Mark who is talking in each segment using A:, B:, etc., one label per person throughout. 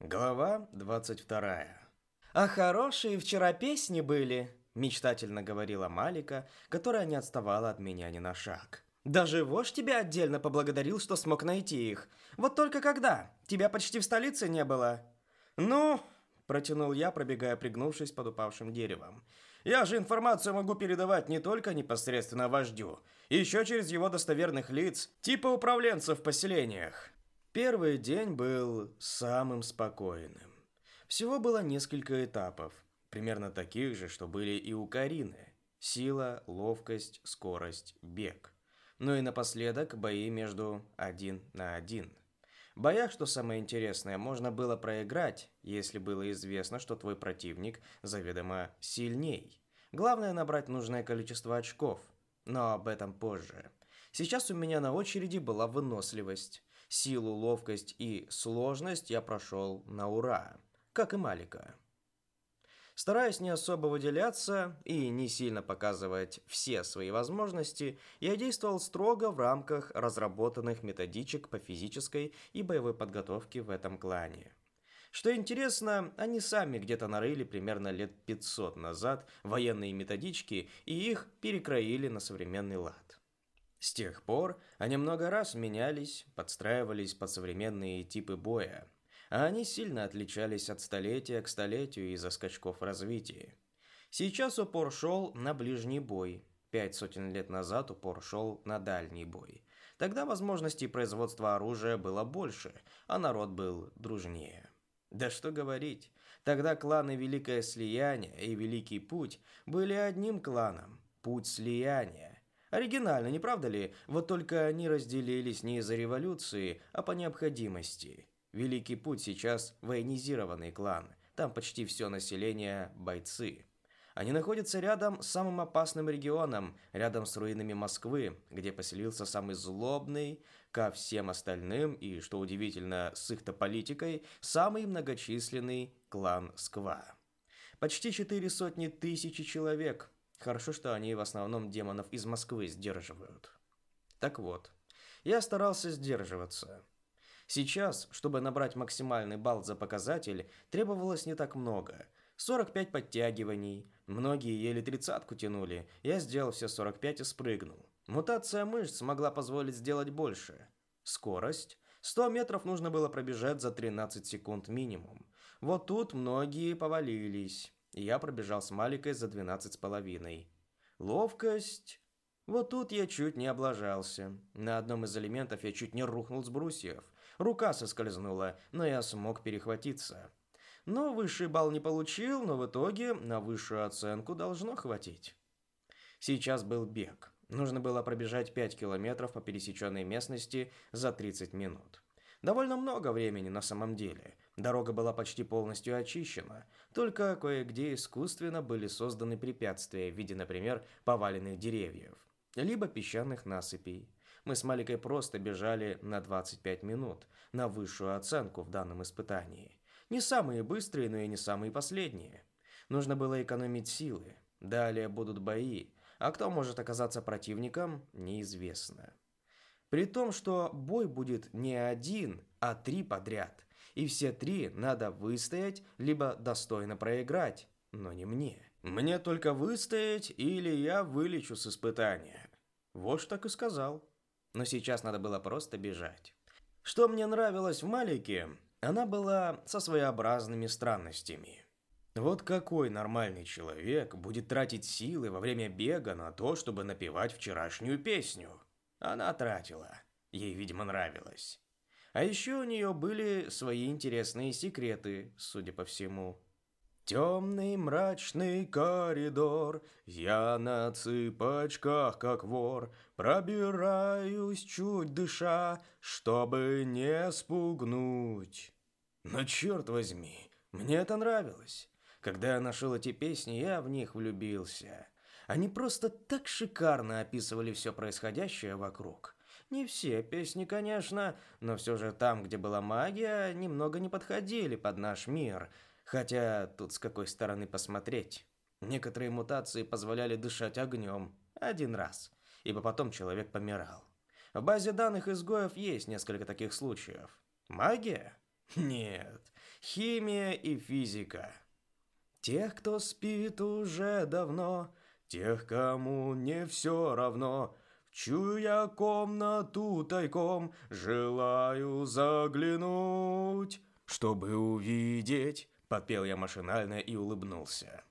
A: Глава 22. «А хорошие вчера песни были», – мечтательно говорила Малика, которая не отставала от меня ни на шаг. «Даже вождь тебя отдельно поблагодарил, что смог найти их. Вот только когда? Тебя почти в столице не было». «Ну...» – протянул я, пробегая пригнувшись под упавшим деревом. «Я же информацию могу передавать не только непосредственно вождю, еще через его достоверных лиц, типа управленцев в поселениях». Первый день был самым спокойным. Всего было несколько этапов, примерно таких же, что были и у Карины. Сила, ловкость, скорость, бег. Ну и напоследок бои между один на один. В боях, что самое интересное, можно было проиграть, если было известно, что твой противник заведомо сильней. Главное набрать нужное количество очков, но об этом позже. Сейчас у меня на очереди была выносливость. Силу, ловкость и сложность я прошел на ура, как и Малика. Стараясь не особо выделяться и не сильно показывать все свои возможности, я действовал строго в рамках разработанных методичек по физической и боевой подготовке в этом клане. Что интересно, они сами где-то нарыли примерно лет 500 назад военные методички и их перекроили на современный лад. С тех пор они много раз менялись, подстраивались под современные типы боя, а они сильно отличались от столетия к столетию из-за скачков развития. Сейчас упор шел на ближний бой, пять сотен лет назад упор шел на дальний бой. Тогда возможностей производства оружия было больше, а народ был дружнее. Да что говорить, тогда кланы Великое Слияние и Великий Путь были одним кланом – Путь Слияния, Оригинально, не правда ли? Вот только они разделились не из-за революции, а по необходимости. Великий Путь сейчас военизированный клан. Там почти все население – бойцы. Они находятся рядом с самым опасным регионом, рядом с руинами Москвы, где поселился самый злобный ко всем остальным и, что удивительно, с их-то политикой, самый многочисленный клан Сква. Почти четыре сотни тысяч человек – Хорошо, что они в основном демонов из Москвы сдерживают. Так вот, я старался сдерживаться. Сейчас, чтобы набрать максимальный балл за показатель, требовалось не так много. 45 подтягиваний, многие еле тридцатку тянули, я сделал все 45 и спрыгнул. Мутация мышц могла позволить сделать больше. Скорость. 100 метров нужно было пробежать за 13 секунд минимум. Вот тут многие повалились я пробежал с Маликой за двенадцать с половиной. Ловкость... Вот тут я чуть не облажался. На одном из элементов я чуть не рухнул с брусьев. Рука соскользнула, но я смог перехватиться. Но высший балл не получил, но в итоге на высшую оценку должно хватить. Сейчас был бег. Нужно было пробежать 5 километров по пересеченной местности за 30 минут. Довольно много времени на самом деле. Дорога была почти полностью очищена, только кое-где искусственно были созданы препятствия в виде, например, поваленных деревьев, либо песчаных насыпей. Мы с Маликой просто бежали на 25 минут, на высшую оценку в данном испытании. Не самые быстрые, но и не самые последние. Нужно было экономить силы. Далее будут бои, а кто может оказаться противником, неизвестно. При том, что бой будет не один, а три подряд. И все три надо выстоять, либо достойно проиграть. Но не мне. Мне только выстоять, или я вылечу с испытания. Вот так и сказал. Но сейчас надо было просто бежать. Что мне нравилось в Малике, она была со своеобразными странностями. Вот какой нормальный человек будет тратить силы во время бега на то, чтобы напевать вчерашнюю песню? Она тратила. Ей, видимо, нравилось. А еще у нее были свои интересные секреты, судя по всему. Темный мрачный коридор, я на цыпочках, как вор, пробираюсь чуть дыша, чтобы не спугнуть. Но черт возьми, мне это нравилось. Когда я нашел эти песни, я в них влюбился. Они просто так шикарно описывали все происходящее вокруг. Не все песни, конечно, но все же там, где была магия, немного не подходили под наш мир. Хотя тут с какой стороны посмотреть. Некоторые мутации позволяли дышать огнем. Один раз. Ибо потом человек помирал. В базе данных изгоев есть несколько таких случаев. Магия? Нет. химия и физика. Тех, кто спит уже давно, тех, кому не все равно, в чью я комнату тайком желаю заглянуть, чтобы увидеть, подпел я машинально и улыбнулся.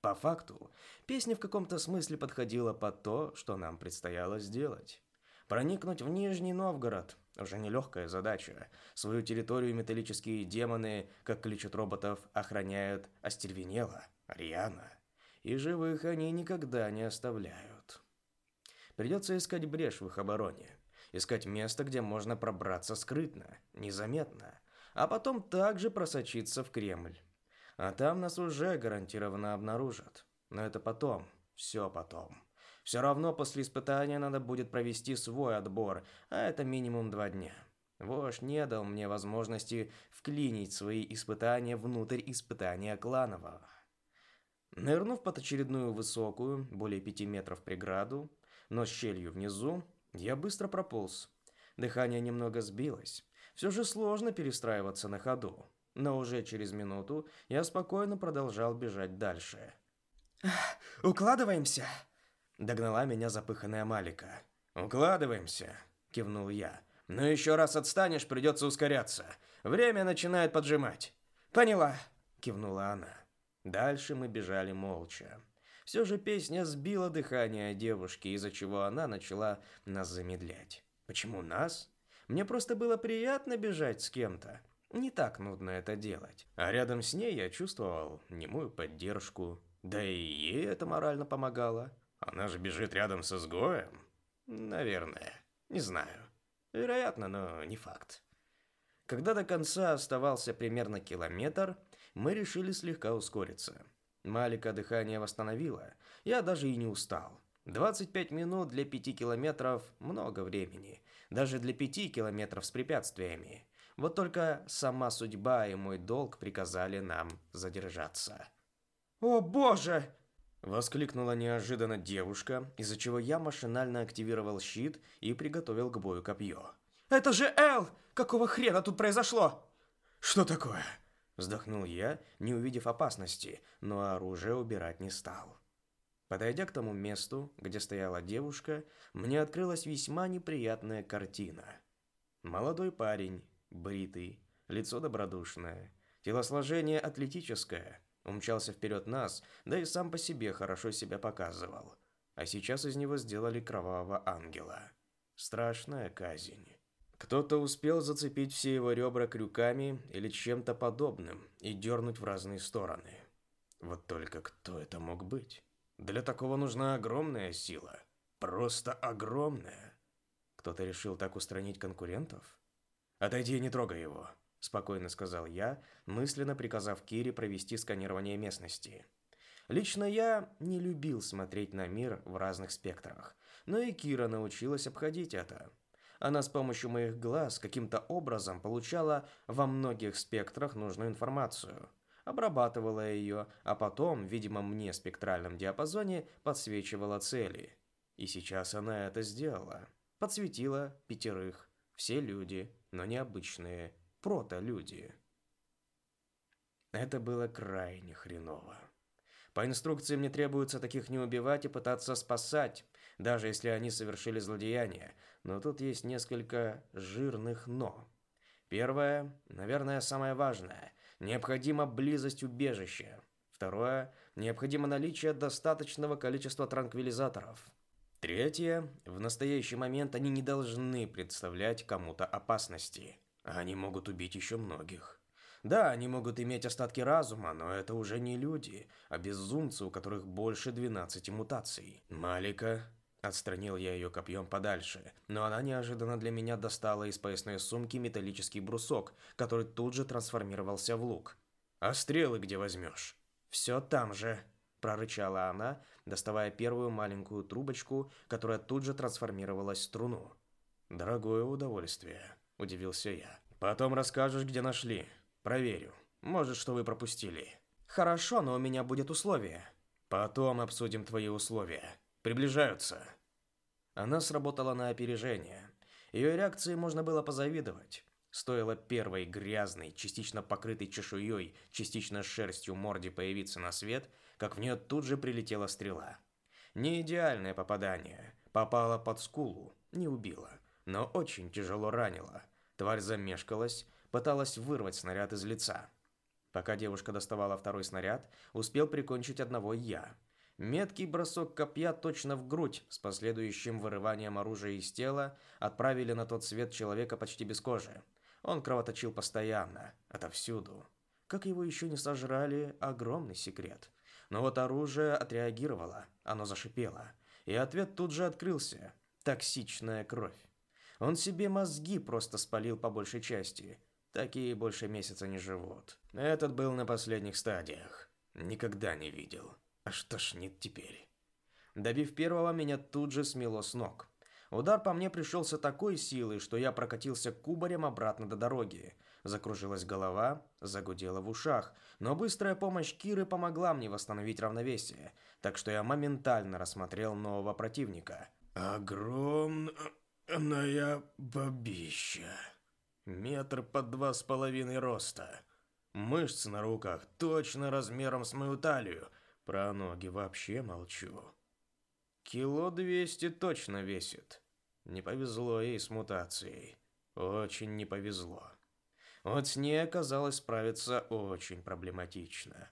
A: По факту, песня в каком-то смысле подходила под то, что нам предстояло сделать. Проникнуть в Нижний Новгород – уже нелегкая задача. Свою территорию металлические демоны, как кличут роботов, охраняют остервенело, рьяно. И живых они никогда не оставляют. Придется искать брешь в их обороне. Искать место, где можно пробраться скрытно, незаметно. А потом также просочиться в Кремль. А там нас уже гарантированно обнаружат. Но это потом, все потом. Все равно после испытания надо будет провести свой отбор, а это минимум два дня. Вождь не дал мне возможности вклинить свои испытания внутрь испытания кланового. Нырнув под очередную высокую, более пяти метров преграду, но с щелью внизу, я быстро прополз. Дыхание немного сбилось. Все же сложно перестраиваться на ходу. Но уже через минуту я спокойно продолжал бежать дальше. «Укладываемся?» Догнала меня запыханная Малика. «Укладываемся», – кивнул я. «Но еще раз отстанешь, придется ускоряться. Время начинает поджимать». «Поняла», – кивнула она. Дальше мы бежали молча. Все же песня сбила дыхание девушки, из-за чего она начала нас замедлять. Почему нас? Мне просто было приятно бежать с кем-то. Не так нудно это делать. А рядом с ней я чувствовал немую поддержку. Да и ей это морально помогало. Она же бежит рядом с изгоем? Наверное. Не знаю. Вероятно, но не факт. Когда до конца оставался примерно километр, мы решили слегка ускориться. Малика дыхание восстановила. Я даже и не устал. 25 минут для 5 километров – много времени. Даже для 5 километров с препятствиями. Вот только сама судьба и мой долг приказали нам задержаться. «О боже!» Воскликнула неожиданно девушка, из-за чего я машинально активировал щит и приготовил к бою копье. «Это же Эл! Какого хрена тут произошло?» «Что такое?» Вздохнул я, не увидев опасности, но оружие убирать не стал. Подойдя к тому месту, где стояла девушка, мне открылась весьма неприятная картина. Молодой парень, бритый, лицо добродушное, телосложение атлетическое, Умчался вперед нас, да и сам по себе хорошо себя показывал. А сейчас из него сделали кровавого ангела. Страшная казнь. Кто-то успел зацепить все его ребра крюками или чем-то подобным и дернуть в разные стороны. Вот только кто это мог быть? Для такого нужна огромная сила. Просто огромная. Кто-то решил так устранить конкурентов? Отойди и не трогай его спокойно сказал я, мысленно приказав Кире провести сканирование местности. Лично я не любил смотреть на мир в разных спектрах, но и Кира научилась обходить это. Она с помощью моих глаз каким-то образом получала во многих спектрах нужную информацию, обрабатывала ее, а потом, видимо, мне в спектральном диапазоне подсвечивала цели. И сейчас она это сделала. Подсветила пятерых. Все люди, но необычные, прото-люди. Это было крайне хреново. По инструкции мне требуется таких не убивать и пытаться спасать, даже если они совершили злодеяние, но тут есть несколько жирных «но». Первое, наверное, самое важное – необходима близость убежища. Второе – необходимо наличие достаточного количества транквилизаторов. Третье – в настоящий момент они не должны представлять кому-то опасности. Они могут убить еще многих. Да, они могут иметь остатки разума, но это уже не люди, а безумцы, у которых больше 12 мутаций. Малика... Отстранил я ее копьем подальше, но она неожиданно для меня достала из поясной сумки металлический брусок, который тут же трансформировался в лук. «А стрелы где возьмешь?» «Все там же», – прорычала она, доставая первую маленькую трубочку, которая тут же трансформировалась в струну. «Дорогое удовольствие», – удивился я. «Потом расскажешь, где нашли. Проверю. Может, что вы пропустили». «Хорошо, но у меня будет условие». «Потом обсудим твои условия. Приближаются». Она сработала на опережение. Ее реакции можно было позавидовать. Стоило первой грязной, частично покрытой чешуей, частично шерстью морде появиться на свет, как в нее тут же прилетела стрела. Не идеальное попадание. Попала под скулу, не убила, но очень тяжело ранила. Тварь замешкалась, пыталась вырвать снаряд из лица. Пока девушка доставала второй снаряд, успел прикончить одного я. Меткий бросок копья точно в грудь с последующим вырыванием оружия из тела отправили на тот свет человека почти без кожи. Он кровоточил постоянно, отовсюду. Как его еще не сожрали, огромный секрет. Но вот оружие отреагировало, оно зашипело. И ответ тут же открылся. Токсичная кровь. Он себе мозги просто спалил по большей части. Такие больше месяца не живут. Этот был на последних стадиях. Никогда не видел. Аж тошнит теперь. Добив первого, меня тут же смело с ног. Удар по мне пришелся такой силой, что я прокатился кубарем обратно до дороги. Закружилась голова, загудела в ушах, но быстрая помощь Киры помогла мне восстановить равновесие, так что я моментально рассмотрел нового противника. Огромная бабища. Метр под два с половиной роста. Мышцы на руках точно размером с мою талию. Про ноги вообще молчу. Кило двести точно весит. Не повезло ей с мутацией. Очень не повезло. Вот с ней оказалось справиться очень проблематично.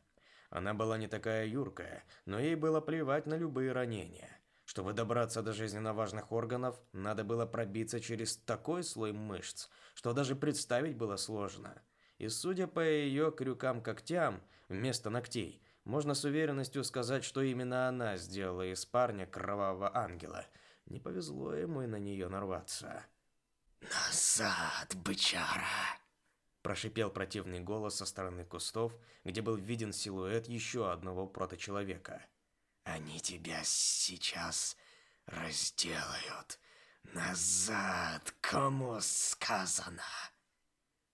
A: Она была не такая юркая, но ей было плевать на любые ранения. Чтобы добраться до жизненно важных органов, надо было пробиться через такой слой мышц, что даже представить было сложно. И судя по ее крюкам-когтям вместо ногтей, можно с уверенностью сказать, что именно она сделала из парня кровавого ангела – не повезло ему и на нее нарваться. «Назад, бычара!» Прошипел противный голос со стороны кустов, где был виден силуэт еще одного проточеловека. «Они тебя сейчас разделают. Назад, кому сказано!»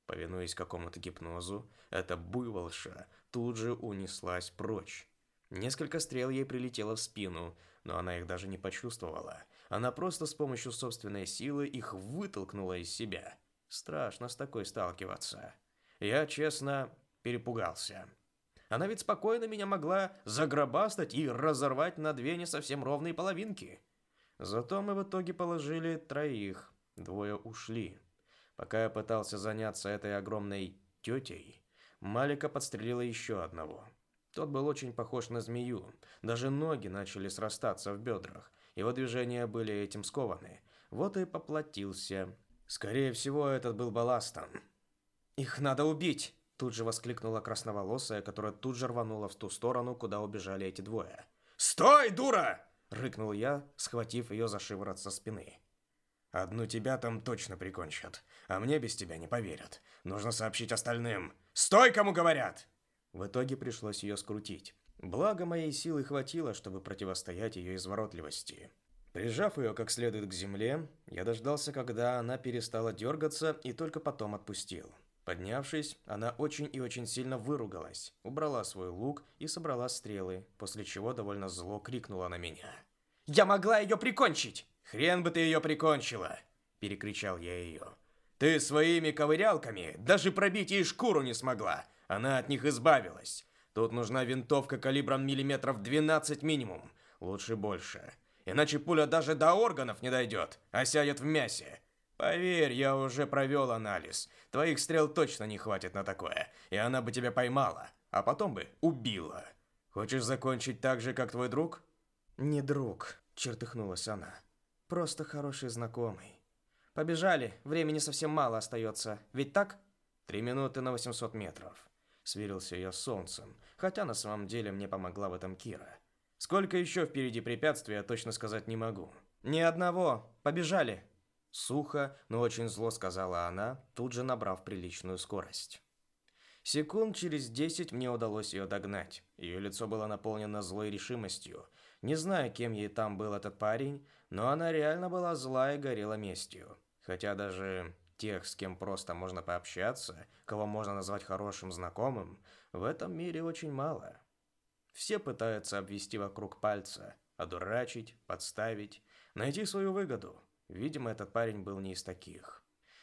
A: Повинуясь какому-то гипнозу, эта буйволша тут же унеслась прочь. Несколько стрел ей прилетело в спину, но она их даже не почувствовала. Она просто с помощью собственной силы их вытолкнула из себя. Страшно с такой сталкиваться. Я, честно, перепугался. Она ведь спокойно меня могла загробастать и разорвать на две не совсем ровные половинки. Зато мы в итоге положили троих. Двое ушли. Пока я пытался заняться этой огромной тетей, Малика подстрелила еще одного. Тот был очень похож на змею. Даже ноги начали срастаться в бедрах. Его движения были этим скованы. Вот и поплатился. Скорее всего, этот был балластом. «Их надо убить!» Тут же воскликнула красноволосая, которая тут же рванула в ту сторону, куда убежали эти двое. «Стой, дура!» — рыкнул я, схватив ее за шиворот со спины. «Одну тебя там точно прикончат, а мне без тебя не поверят. Нужно сообщить остальным. Стой, кому говорят!» В итоге пришлось ее скрутить. Благо моей силы хватило, чтобы противостоять ее изворотливости. Прижав ее как следует к земле, я дождался, когда она перестала дергаться и только потом отпустил. Поднявшись, она очень и очень сильно выругалась, убрала свой лук и собрала стрелы, после чего довольно зло крикнула на меня. «Я могла ее прикончить!» «Хрен бы ты ее прикончила!» – перекричал я ее. «Ты своими ковырялками даже пробить ей шкуру не смогла! Она от них избавилась! Тут нужна винтовка калибром миллиметров 12 минимум, лучше больше. Иначе пуля даже до органов не дойдет, а сядет в мясе. Поверь, я уже провел анализ. Твоих стрел точно не хватит на такое, и она бы тебя поймала, а потом бы убила. Хочешь закончить так же, как твой друг? Не друг, чертыхнулась она. Просто хороший знакомый. Побежали, времени совсем мало остается, ведь так? Три минуты на 800 метров. Сверился я с солнцем, хотя на самом деле мне помогла в этом Кира. Сколько еще впереди препятствий, я точно сказать не могу. Ни одного. Побежали. Сухо, но очень зло сказала она, тут же набрав приличную скорость. Секунд через десять мне удалось ее догнать. Ее лицо было наполнено злой решимостью. Не знаю, кем ей там был этот парень, но она реально была зла и горела местью. Хотя даже тех, с кем просто можно пообщаться, кого можно назвать хорошим знакомым, в этом мире очень мало. Все пытаются обвести вокруг пальца, одурачить, подставить, найти свою выгоду. Видимо, этот парень был не из таких.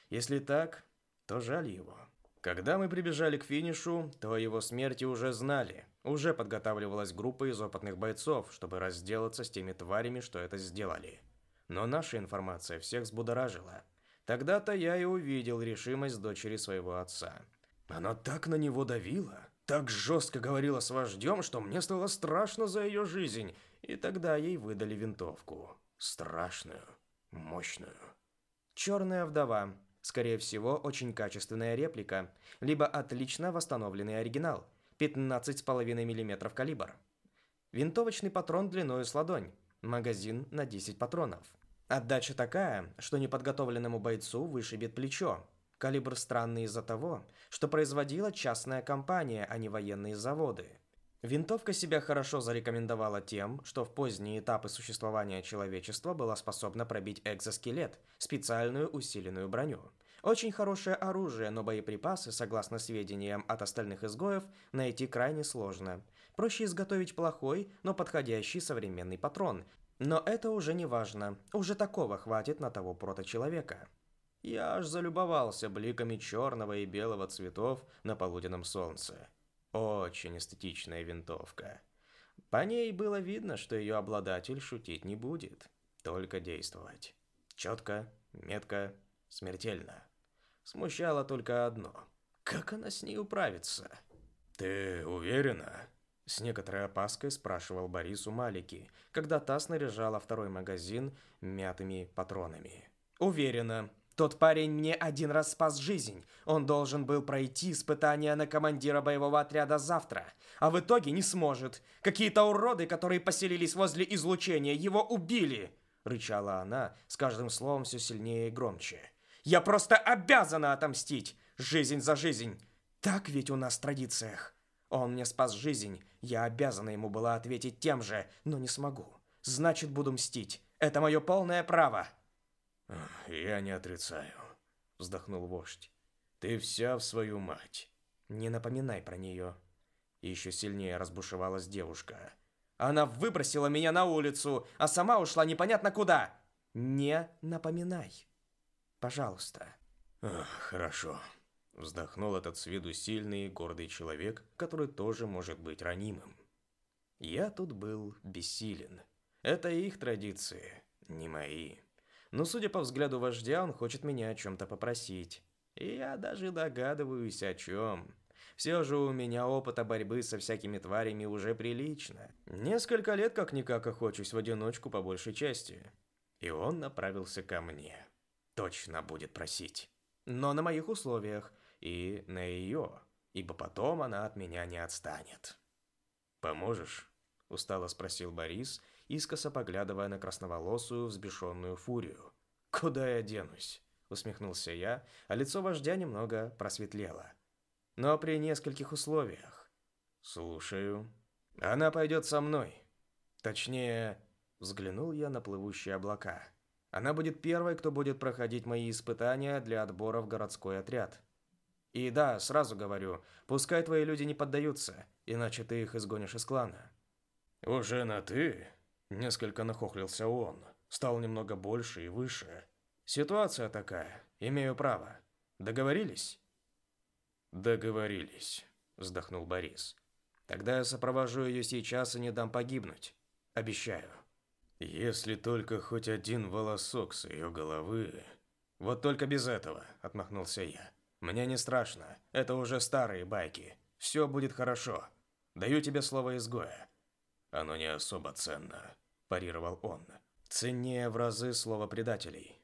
A: Если так, то жаль его. Когда мы прибежали к финишу, то его смерти уже знали. Уже подготавливалась группа из опытных бойцов, чтобы разделаться с теми тварями, что это сделали. Но наша информация всех взбудоражила. Тогда-то я и увидел решимость дочери своего отца. Она так на него давила, так жестко говорила с вождем, что мне стало страшно за ее жизнь, и тогда ей выдали винтовку. Страшную, мощную. Черная вдова. Скорее всего, очень качественная реплика, либо отлично восстановленный оригинал. 15,5 мм калибр. Винтовочный патрон длиной с ладонь. Магазин на 10 патронов. Отдача такая, что неподготовленному бойцу вышибет плечо. Калибр странный из-за того, что производила частная компания, а не военные заводы. Винтовка себя хорошо зарекомендовала тем, что в поздние этапы существования человечества была способна пробить экзоскелет, специальную усиленную броню. Очень хорошее оружие, но боеприпасы, согласно сведениям от остальных изгоев, найти крайне сложно. Проще изготовить плохой, но подходящий современный патрон, но это уже не важно, уже такого хватит на того проточеловека. Я аж залюбовался бликами черного и белого цветов на полуденном солнце. Очень эстетичная винтовка. По ней было видно, что ее обладатель шутить не будет, только действовать. Четко, метко, смертельно. Смущало только одно. Как она с ней управится? «Ты уверена?» С некоторой опаской спрашивал Борис у Малики, когда та снаряжала второй магазин мятыми патронами. «Уверена. Тот парень мне один раз спас жизнь. Он должен был пройти испытание на командира боевого отряда завтра, а в итоге не сможет. Какие-то уроды, которые поселились возле излучения, его убили!» Рычала она, с каждым словом все сильнее и громче. «Я просто обязана отомстить! Жизнь за жизнь! Так ведь у нас в традициях!» Он мне спас жизнь, я обязана ему была ответить тем же, но не смогу. Значит, буду мстить. Это мое полное право.
B: Я не отрицаю, вздохнул вождь. Ты вся в свою мать.
A: Не напоминай про нее. Еще сильнее разбушевалась девушка. Она выбросила меня на улицу, а сама ушла непонятно куда. Не напоминай. Пожалуйста.
B: Хорошо. Вздохнул этот с виду сильный и гордый человек, который тоже может быть ранимым.
A: Я тут был бессилен. Это их традиции, не мои. Но судя по взгляду вождя, он хочет меня о чем-то попросить. И я даже догадываюсь о чем. Все же у меня опыта борьбы со всякими тварями уже прилично. Несколько лет как-никак охочусь в одиночку по большей части. И он направился ко мне. Точно будет просить. Но на моих условиях – и на ее, ибо потом она от меня не отстанет.
B: «Поможешь?» – устало спросил Борис, искоса поглядывая на красноволосую, взбешенную фурию.
A: «Куда я денусь?» – усмехнулся я, а лицо вождя немного просветлело. «Но при нескольких условиях».
B: «Слушаю».
A: «Она пойдет со мной. Точнее, взглянул я на плывущие облака. Она будет первой, кто будет проходить мои испытания для отбора в городской отряд. И да, сразу говорю, пускай твои люди не поддаются, иначе ты их изгонишь из клана.
B: Уже на ты? Несколько нахохлился он, стал немного больше и выше.
A: Ситуация такая, имею право. Договорились?
B: Договорились, вздохнул Борис.
A: Тогда я сопровожу ее сейчас и не дам погибнуть. Обещаю.
B: Если только хоть один волосок с ее головы.
A: Вот только без этого, отмахнулся я. Мне не страшно. Это уже старые байки. Все будет хорошо. Даю тебе слово изгоя.
B: Оно не особо ценно, парировал он.
A: Ценнее в разы слово предателей.